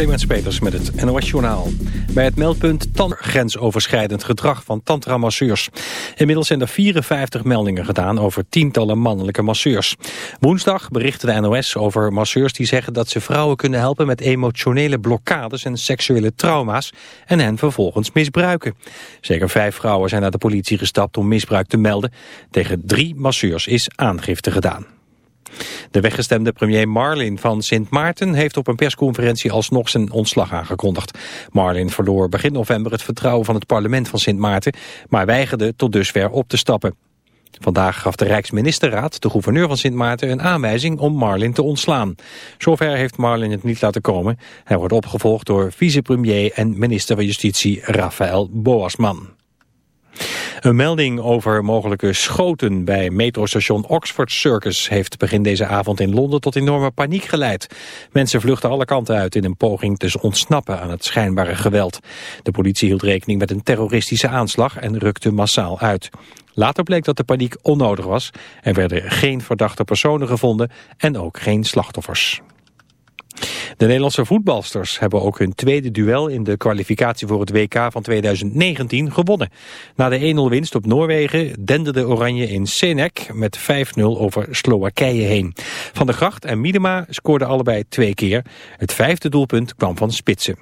Clemens Peters met het NOS Journaal. Bij het meldpunt grensoverschrijdend gedrag van tantra-masseurs. Inmiddels zijn er 54 meldingen gedaan over tientallen mannelijke masseurs. Woensdag berichtte de NOS over masseurs die zeggen dat ze vrouwen kunnen helpen met emotionele blokkades en seksuele trauma's en hen vervolgens misbruiken. Zeker vijf vrouwen zijn naar de politie gestapt om misbruik te melden. Tegen drie masseurs is aangifte gedaan. De weggestemde premier Marlin van Sint Maarten heeft op een persconferentie alsnog zijn ontslag aangekondigd. Marlin verloor begin november het vertrouwen van het parlement van Sint Maarten, maar weigerde tot dusver op te stappen. Vandaag gaf de Rijksministerraad, de gouverneur van Sint Maarten, een aanwijzing om Marlin te ontslaan. Zover heeft Marlin het niet laten komen. Hij wordt opgevolgd door vicepremier en minister van Justitie Rafael Boasman. Een melding over mogelijke schoten bij metrostation Oxford Circus heeft begin deze avond in Londen tot enorme paniek geleid. Mensen vluchten alle kanten uit in een poging te ontsnappen aan het schijnbare geweld. De politie hield rekening met een terroristische aanslag en rukte massaal uit. Later bleek dat de paniek onnodig was. Er werden geen verdachte personen gevonden en ook geen slachtoffers. De Nederlandse voetbalsters hebben ook hun tweede duel in de kwalificatie voor het WK van 2019 gewonnen. Na de 1-0 winst op Noorwegen dende de Oranje in Senek met 5-0 over Slowakije heen. Van der Gracht en Miedema scoorden allebei twee keer. Het vijfde doelpunt kwam van Spitsen.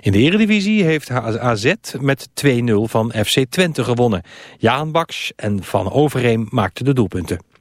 In de Eredivisie heeft AZ met 2-0 van FC Twente gewonnen. Jaan Baks en Van Overheem maakten de doelpunten.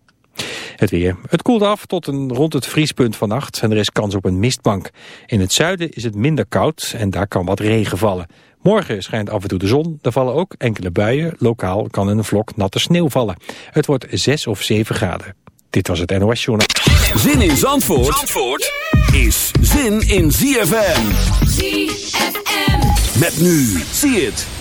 Het weer. Het koelt af tot een, rond het vriespunt vannacht en er is kans op een mistbank. In het zuiden is het minder koud en daar kan wat regen vallen. Morgen schijnt af en toe de zon. Er vallen ook enkele buien. Lokaal kan een vlok natte sneeuw vallen. Het wordt 6 of 7 graden. Dit was het NOS Journal. Zin in Zandvoort, Zandvoort is zin in ZFM. ZFM. Met nu. Zie het.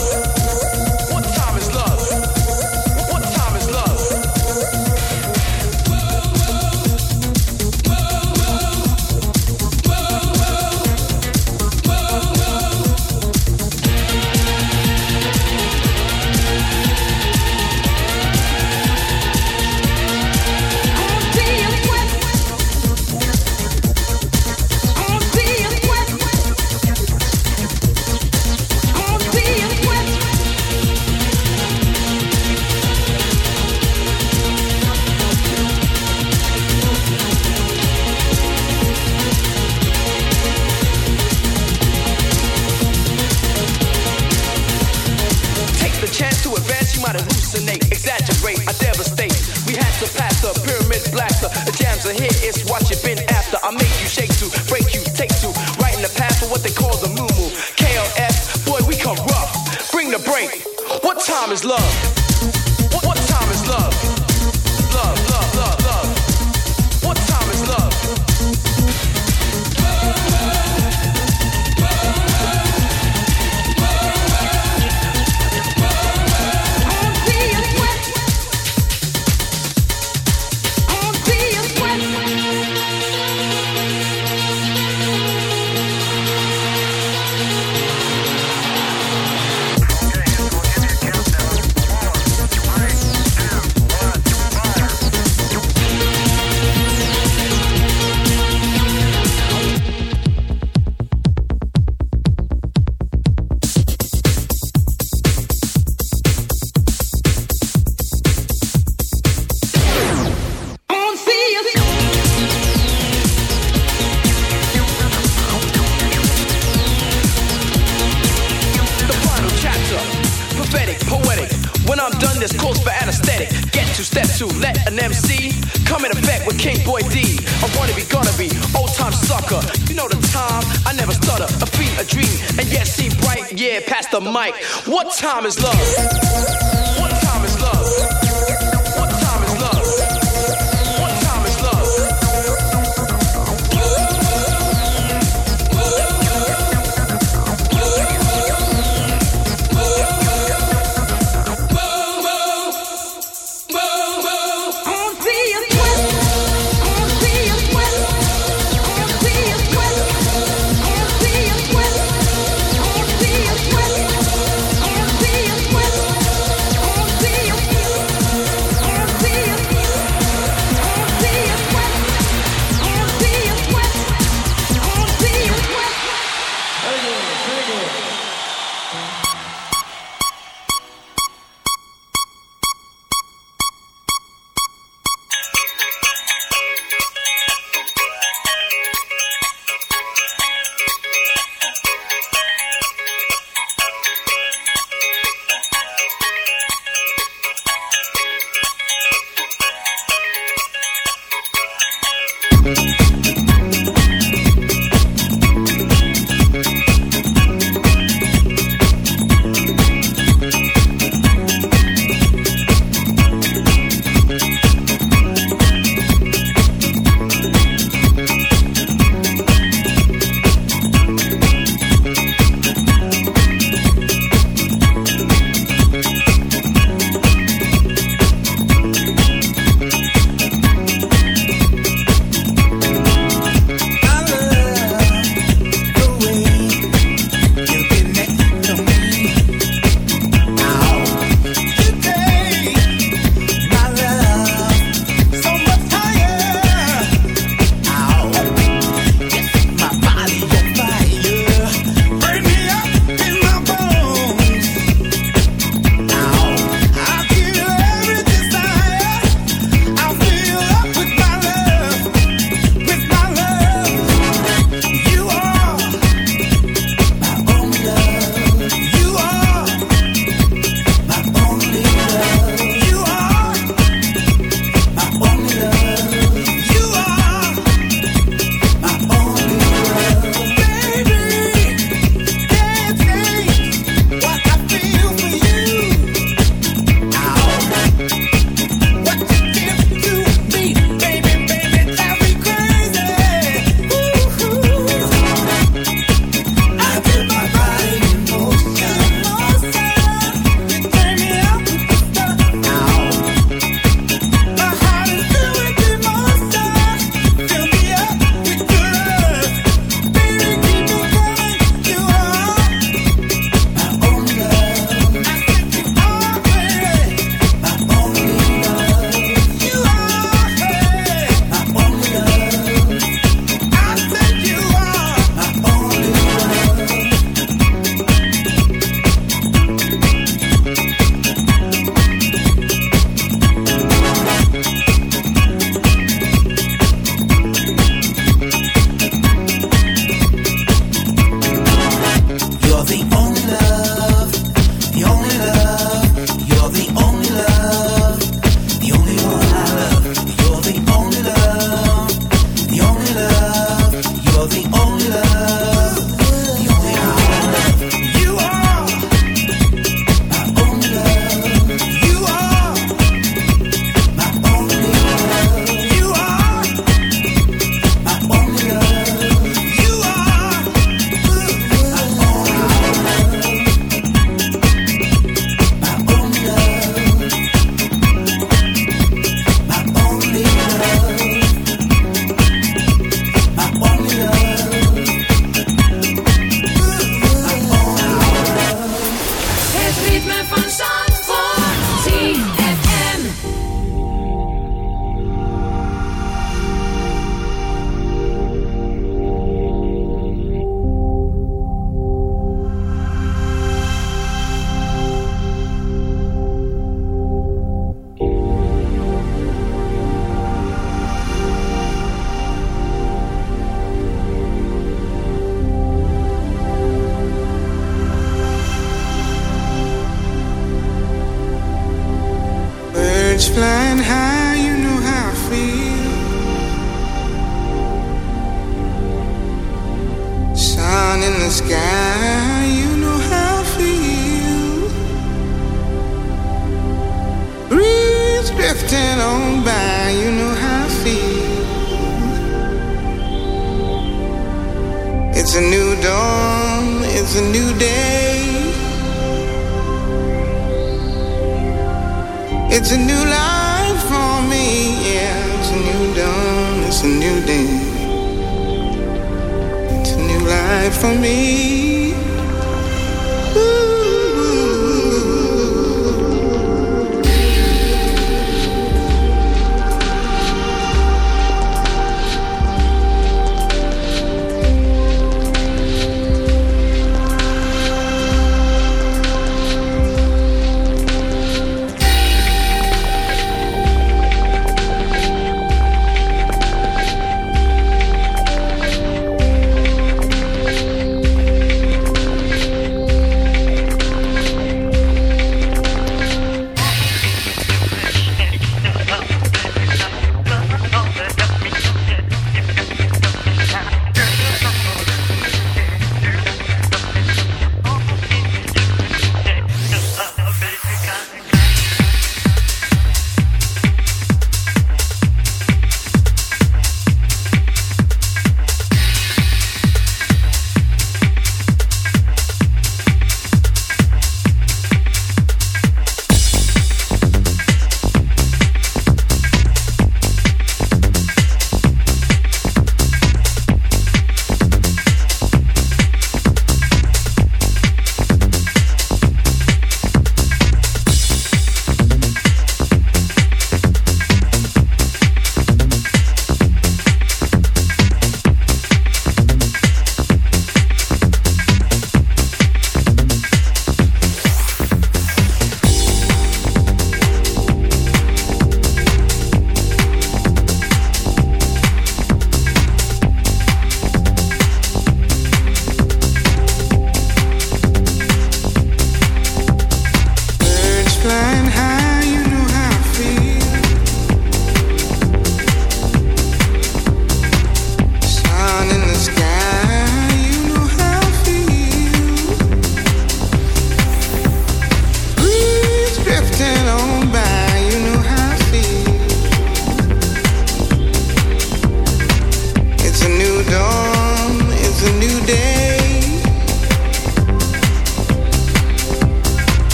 is love. Time is love?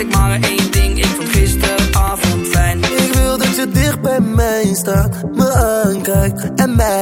ik maar één ding. Ik vond gisteravond fijn. Ik wil dat je dicht bij mij staat Me aankijkt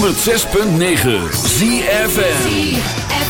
106.9 ZFN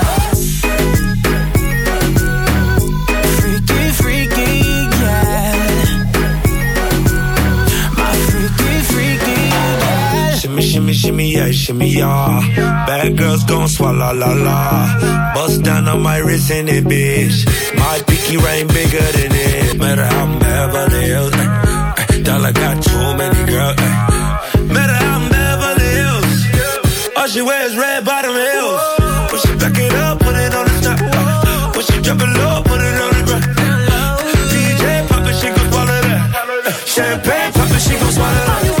shimmy yeah, shimmy yeah. Bad girls gon' swallow la la. Bust down on my wrist in it, bitch. My pinky ring bigger than it. Matter how I'm Beverly Hills. Eh, eh, dollar got too many girls. Eh. Matter how I'm Beverly Hills. All she wears red bottom heels. Push it back it up, put it on the top. Uh, push it drop it low, put it on the ground. DJ pop it, she gon' swallow that. Champagne pop it, she gon' swallow that.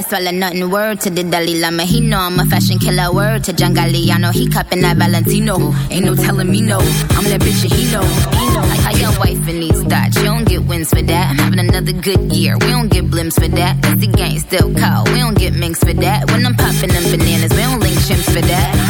No swallow nothing. Word to the Dalai Lama, he know I'm a fashion killer. Word to John Galliano, he cupping that Valentino. Ain't no telling me no, I'm that bitch and he know. He know. How your wife and needs thoughts, you don't get wins for that. I'm having another good year, we don't get blimps for that. Cause the gang still call, we don't get minks for that. When I'm popping them bananas, we don't link chimps for that.